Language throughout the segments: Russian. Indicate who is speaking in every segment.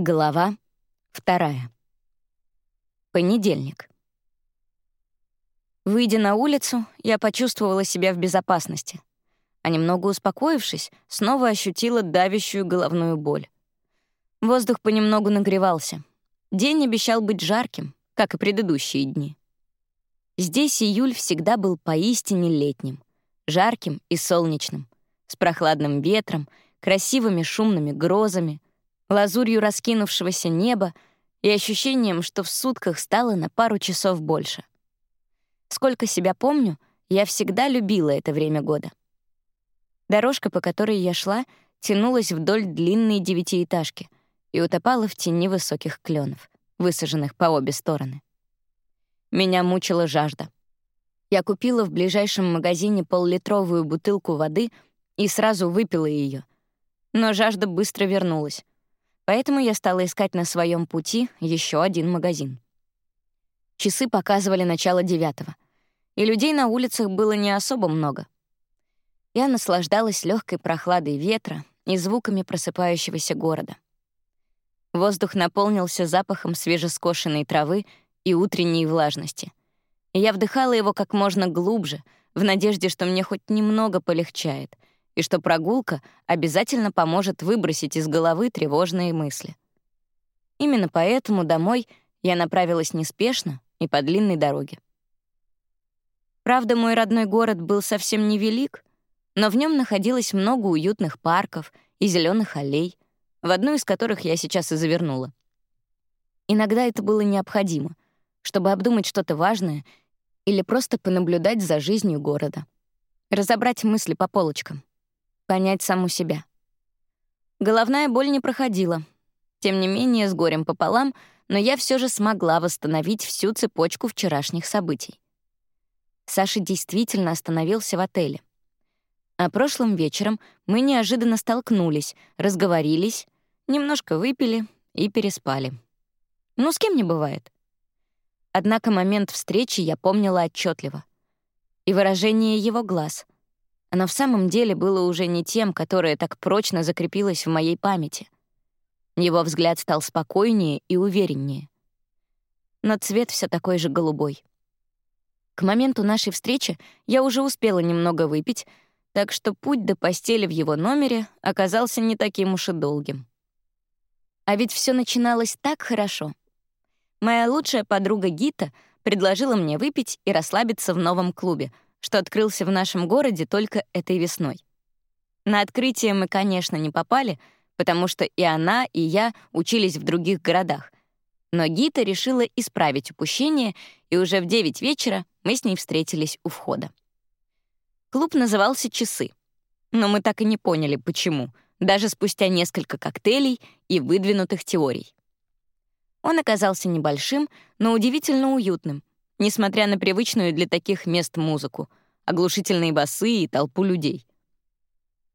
Speaker 1: Глава вторая. Понедельник. Выйдя на улицу, я почувствовала себя в безопасности, а немного успокоившись, снова ощутила давящую головную боль. Воздух понемногу нагревался. День обещал быть жарким, как и предыдущие дни. Здесь июль всегда был поистине летним, жарким и солнечным, с прохладным ветром, красивыми шумными грозами — лазурью раскинувшегося неба и ощущением, что в сутках стало на пару часов больше. Сколько себя помню, я всегда любила это время года. Дорожка, по которой я шла, тянулась вдоль длинной девятиэтажки и утопала в тени высоких кленов, высаженных по обе стороны. Меня мучила жажда. Я купила в ближайшем магазине поллитровую бутылку воды и сразу выпила ее. Но жажда быстро вернулась. Поэтому я стала искать на своем пути еще один магазин. Часы показывали начало девятого, и людей на улицах было не особо много. Я наслаждалась легкой прохладой ветра и звуками просыпающегося города. Воздух наполнился запахом свежескошенной травы и утренней влажности. И я вдыхала его как можно глубже, в надежде, что мне хоть немного полегчает — и что прогулка обязательно поможет выбросить из головы тревожные мысли. Именно поэтому домой я направилась неспешно и по длинной дороге. Правда, мой родной город был совсем невелик, но в нем находилось много уютных парков и зеленых аллей, в одну из которых я сейчас и завернула. Иногда это было необходимо, чтобы обдумать что-то важное или просто понаблюдать за жизнью города, разобрать мысли по полочкам понять саму себя. Головная боль не проходила. Тем не менее, с горем пополам, но я все же смогла восстановить всю цепочку вчерашних событий. Саша действительно остановился в отеле. А прошлым вечером мы неожиданно столкнулись, разговорились, немножко выпили и переспали. Ну, с кем не бывает. Однако момент встречи я помнила отчетливо. И выражение его глаз — оно в самом деле было уже не тем, которое так прочно закрепилось в моей памяти. Его взгляд стал спокойнее и увереннее. Но цвет все такой же голубой. К моменту нашей встречи я уже успела немного выпить, так что путь до постели в его номере оказался не таким уж и долгим. А ведь все начиналось так хорошо. Моя лучшая подруга Гита предложила мне выпить и расслабиться в новом клубе — что открылся в нашем городе только этой весной. На открытие мы, конечно, не попали, потому что и она, и я учились в других городах. Но Гита решила исправить упущение, и уже в 9 вечера мы с ней встретились у входа. Клуб назывался «Часы», но мы так и не поняли, почему, даже спустя несколько коктейлей и выдвинутых теорий. Он оказался небольшим, но удивительно уютным, несмотря на привычную для таких мест музыку, оглушительные басы и толпу людей.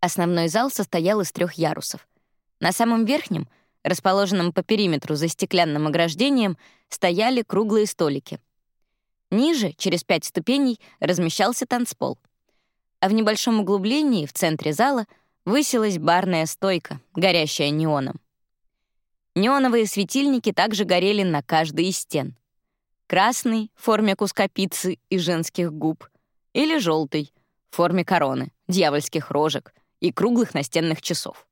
Speaker 1: Основной зал состоял из трех ярусов. На самом верхнем, расположенном по периметру за стеклянным ограждением, стояли круглые столики. Ниже, через пять ступеней, размещался танцпол. А в небольшом углублении, в центре зала, высилась барная стойка, горящая неоном. Неоновые светильники также горели на каждой из стен — красный в форме куска пиццы и женских губ, или желтый в форме короны, дьявольских рожек и круглых настенных часов.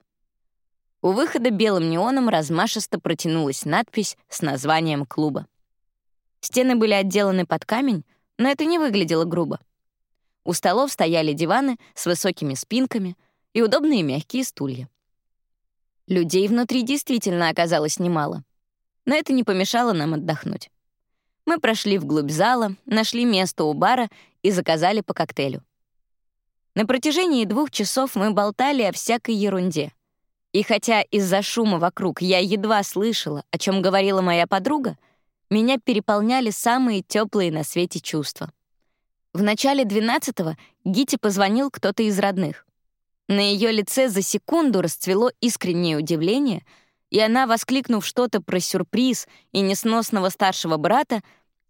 Speaker 1: У выхода белым неоном размашисто протянулась надпись с названием клуба. Стены были отделаны под камень, но это не выглядело грубо. У столов стояли диваны с высокими спинками и удобные мягкие стулья. Людей внутри действительно оказалось немало, но это не помешало нам отдохнуть. Мы прошли вглубь зала, нашли место у бара и заказали по коктейлю. На протяжении двух часов мы болтали о всякой ерунде. И хотя из-за шума вокруг я едва слышала, о чем говорила моя подруга, меня переполняли самые теплые на свете чувства. В начале двенадцатого Гите позвонил кто-то из родных. На ее лице за секунду расцвело искреннее удивление — и она, воскликнув что-то про сюрприз и несносного старшего брата,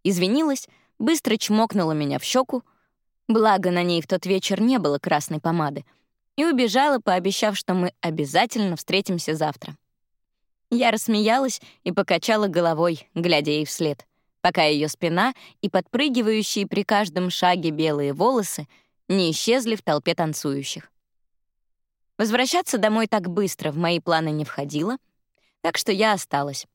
Speaker 1: извинилась, быстро чмокнула меня в щеку, благо на ней в тот вечер не было красной помады, и убежала, пообещав, что мы обязательно встретимся завтра. Я рассмеялась и покачала головой, глядя ей вслед, пока ее спина и подпрыгивающие при каждом шаге белые волосы не исчезли в толпе танцующих. Возвращаться домой так быстро в мои планы не входило, так что я осталась.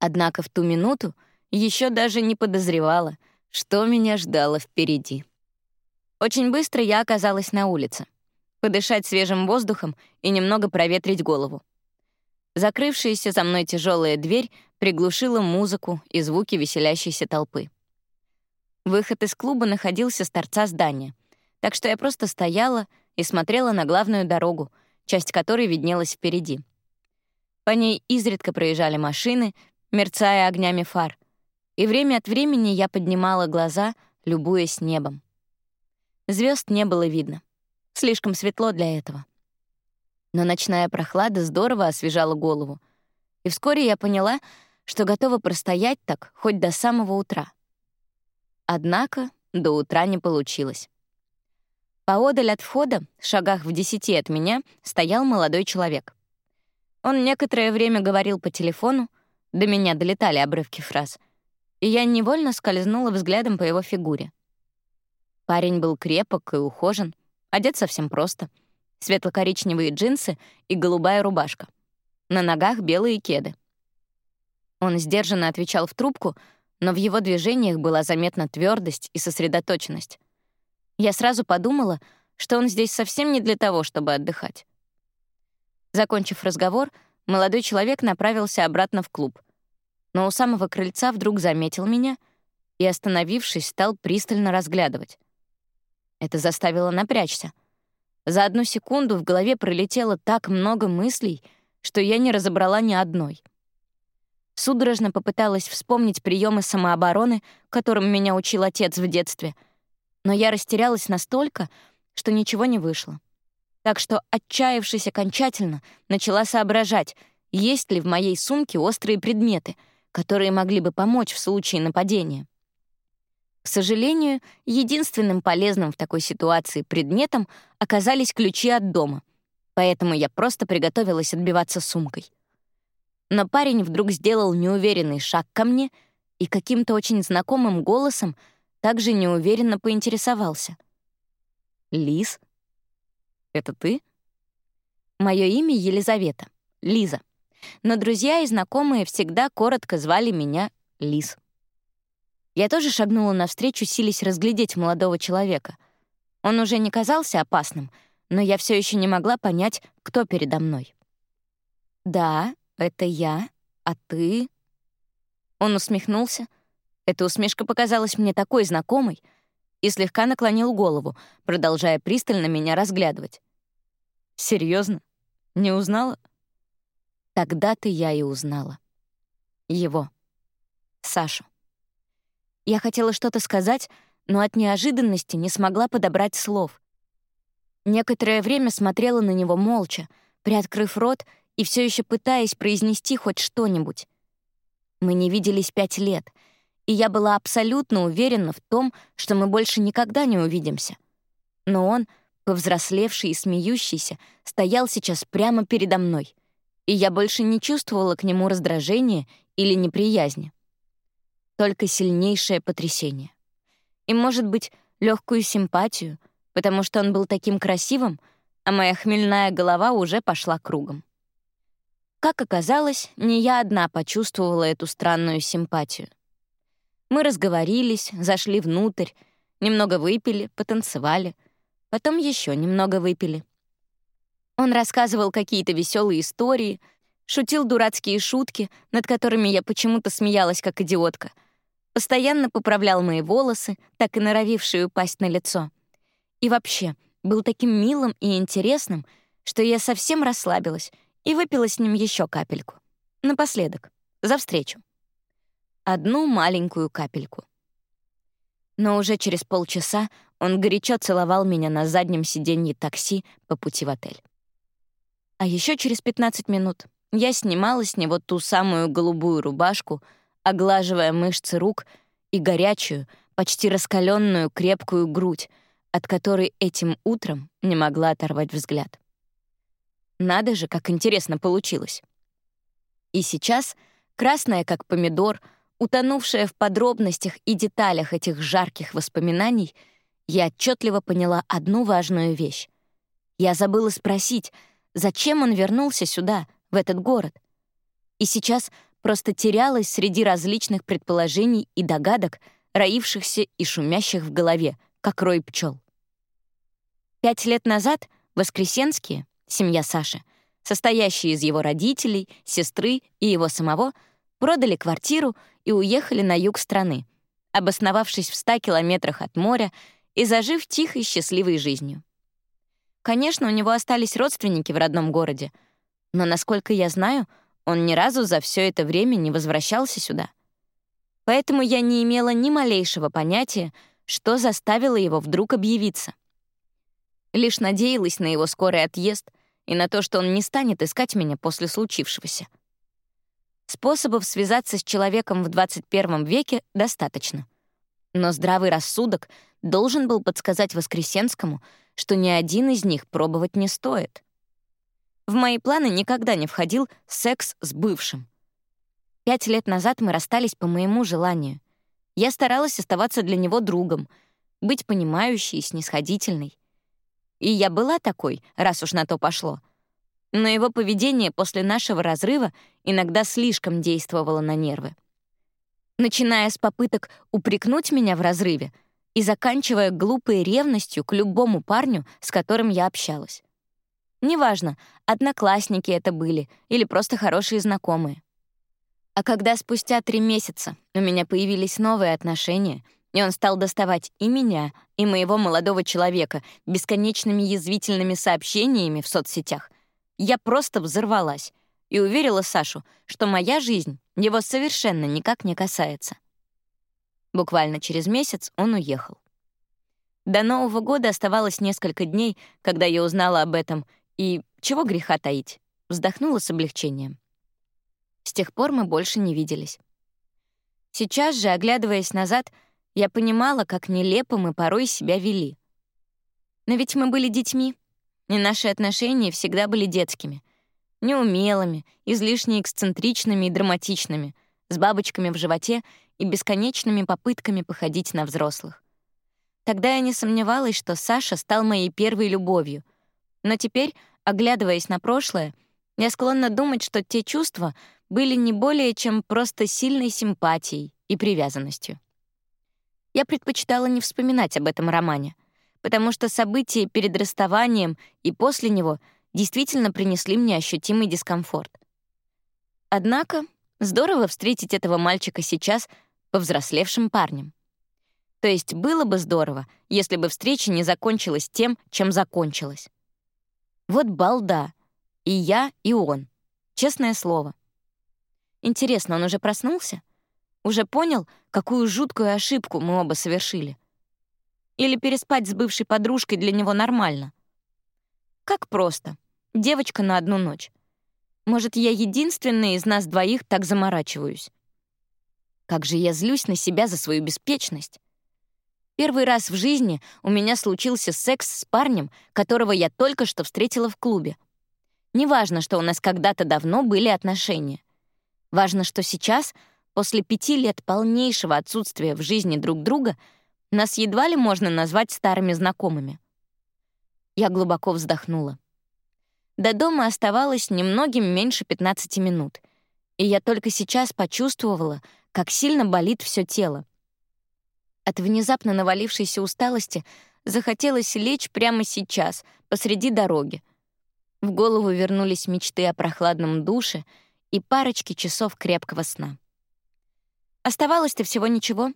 Speaker 1: Однако в ту минуту еще даже не подозревала, что меня ждало впереди. Очень быстро я оказалась на улице. Подышать свежим воздухом и немного проветрить голову. Закрывшаяся за мной тяжелая дверь приглушила музыку и звуки веселящейся толпы. Выход из клуба находился с торца здания, так что я просто стояла и смотрела на главную дорогу, часть которой виднелась впереди. По ней изредка проезжали машины, мерцая огнями фар, и время от времени я поднимала глаза, любуясь небом. Звезд не было видно. Слишком светло для этого. Но ночная прохлада здорово освежала голову, и вскоре я поняла, что готова простоять так хоть до самого утра. Однако до утра не получилось. Поодаль от входа, в шагах в десяти от меня, стоял молодой человек. Он некоторое время говорил по телефону, до меня долетали обрывки фраз, и я невольно скользнула взглядом по его фигуре. Парень был крепок и ухожен, одет совсем просто. Светло-коричневые джинсы и голубая рубашка. На ногах белые кеды. Он сдержанно отвечал в трубку, но в его движениях была заметна твердость и сосредоточенность. Я сразу подумала, что он здесь совсем не для того, чтобы отдыхать. Закончив разговор, молодой человек направился обратно в клуб. Но у самого крыльца вдруг заметил меня и, остановившись, стал пристально разглядывать. Это заставило напрячься. За одну секунду в голове пролетело так много мыслей, что я не разобрала ни одной. Судорожно попыталась вспомнить приемы самообороны, которым меня учил отец в детстве — но я растерялась настолько, что ничего не вышло. Так что, отчаявшись окончательно, начала соображать, есть ли в моей сумке острые предметы, которые могли бы помочь в случае нападения. К сожалению, единственным полезным в такой ситуации предметом оказались ключи от дома, поэтому я просто приготовилась отбиваться сумкой. Но парень вдруг сделал неуверенный шаг ко мне и каким-то очень знакомым голосом также неуверенно поинтересовался. «Лиз? Это ты?» Мое имя Елизавета, Лиза. Но друзья и знакомые всегда коротко звали меня Лиз. Я тоже шагнула навстречу, сились разглядеть молодого человека. Он уже не казался опасным, но я все еще не могла понять, кто передо мной. «Да, это я, а ты...» Он усмехнулся, эта усмешка показалась мне такой знакомой и слегка наклонил голову, продолжая пристально меня разглядывать. Серьезно? Не узнала? Тогда-то я и узнала. Его. Сашу. Я хотела что-то сказать, но от неожиданности не смогла подобрать слов. Некоторое время смотрела на него молча, приоткрыв рот и все еще пытаясь произнести хоть что-нибудь. Мы не виделись пять лет — и я была абсолютно уверена в том, что мы больше никогда не увидимся. Но он, повзрослевший и смеющийся, стоял сейчас прямо передо мной, и я больше не чувствовала к нему раздражения или неприязни. Только сильнейшее потрясение. И, может быть, легкую симпатию, потому что он был таким красивым, а моя хмельная голова уже пошла кругом. Как оказалось, не я одна почувствовала эту странную симпатию — мы разговорились, зашли внутрь, немного выпили, потанцевали, потом еще немного выпили. Он рассказывал какие-то веселые истории, шутил дурацкие шутки, над которыми я почему-то смеялась как идиотка, постоянно поправлял мои волосы, так и норовившие упасть на лицо. И вообще, был таким милым и интересным, что я совсем расслабилась и выпила с ним еще капельку. Напоследок, за встречу одну маленькую капельку. Но уже через полчаса он горячо целовал меня на заднем сиденье такси по пути в отель. А еще через 15 минут я снимала с него ту самую голубую рубашку, оглаживая мышцы рук и горячую, почти раскаленную крепкую грудь, от которой этим утром не могла оторвать взгляд. Надо же, как интересно получилось. И сейчас, красная как помидор, утонувшая в подробностях и деталях этих жарких воспоминаний, я отчетливо поняла одну важную вещь. Я забыла спросить, зачем он вернулся сюда, в этот город. И сейчас просто терялась среди различных предположений и догадок, роившихся и шумящих в голове, как рой пчел. Пять лет назад Воскресенские, семья Саши, состоящие из его родителей, сестры и его самого, продали квартиру и уехали на юг страны, обосновавшись в ста километрах от моря и зажив тихой счастливой жизнью. Конечно, у него остались родственники в родном городе, но, насколько я знаю, он ни разу за все это время не возвращался сюда. Поэтому я не имела ни малейшего понятия, что заставило его вдруг объявиться. Лишь надеялась на его скорый отъезд и на то, что он не станет искать меня после случившегося. Способов связаться с человеком в 21 веке достаточно. Но здравый рассудок должен был подсказать Воскресенскому, что ни один из них пробовать не стоит. В мои планы никогда не входил секс с бывшим. Пять лет назад мы расстались по моему желанию. Я старалась оставаться для него другом, быть понимающей и снисходительной. И я была такой, раз уж на то пошло. Но его поведение после нашего разрыва иногда слишком действовало на нервы. Начиная с попыток упрекнуть меня в разрыве и заканчивая глупой ревностью к любому парню, с которым я общалась. Неважно, одноклассники это были или просто хорошие знакомые. А когда спустя три месяца у меня появились новые отношения, и он стал доставать и меня, и моего молодого человека бесконечными язвительными сообщениями в соцсетях, я просто взорвалась и уверила Сашу, что моя жизнь его совершенно никак не касается. Буквально через месяц он уехал. До Нового года оставалось несколько дней, когда я узнала об этом, и, чего греха таить, вздохнула с облегчением. С тех пор мы больше не виделись. Сейчас же, оглядываясь назад, я понимала, как нелепо мы порой себя вели. Но ведь мы были детьми, и наши отношения всегда были детскими, неумелыми, излишне эксцентричными и драматичными, с бабочками в животе и бесконечными попытками походить на взрослых. Тогда я не сомневалась, что Саша стал моей первой любовью — но теперь, оглядываясь на прошлое, я склонна думать, что те чувства были не более чем просто сильной симпатией и привязанностью. Я предпочитала не вспоминать об этом романе, потому что события перед расставанием и после него действительно принесли мне ощутимый дискомфорт. Однако здорово встретить этого мальчика сейчас повзрослевшим парнем. То есть было бы здорово, если бы встреча не закончилась тем, чем закончилась. Вот балда. И я, и он. Честное слово. Интересно, он уже проснулся? Уже понял, какую жуткую ошибку мы оба совершили? Или переспать с бывшей подружкой для него нормально? Как просто. Девочка на одну ночь. Может, я единственная из нас двоих так заморачиваюсь? Как же я злюсь на себя за свою беспечность. Первый раз в жизни у меня случился секс с парнем, которого я только что встретила в клубе. Неважно, что у нас когда-то давно были отношения. Важно, что сейчас, после пяти лет полнейшего отсутствия в жизни друг друга, нас едва ли можно назвать старыми знакомыми. Я глубоко вздохнула. До дома оставалось немногим меньше 15 минут, и я только сейчас почувствовала, как сильно болит все тело. От внезапно навалившейся усталости захотелось лечь прямо сейчас, посреди дороги. В голову вернулись мечты о прохладном душе и парочке часов крепкого сна. Оставалось-то всего ничего.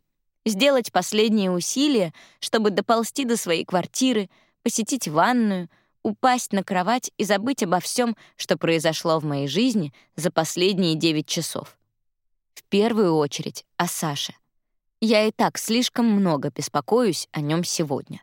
Speaker 1: Сделать последние усилия, чтобы доползти до своей квартиры, посетить ванную, упасть на кровать и забыть обо всем, что произошло в моей жизни за последние девять часов. В первую очередь о Саше — я и так слишком много беспокоюсь о нем сегодня.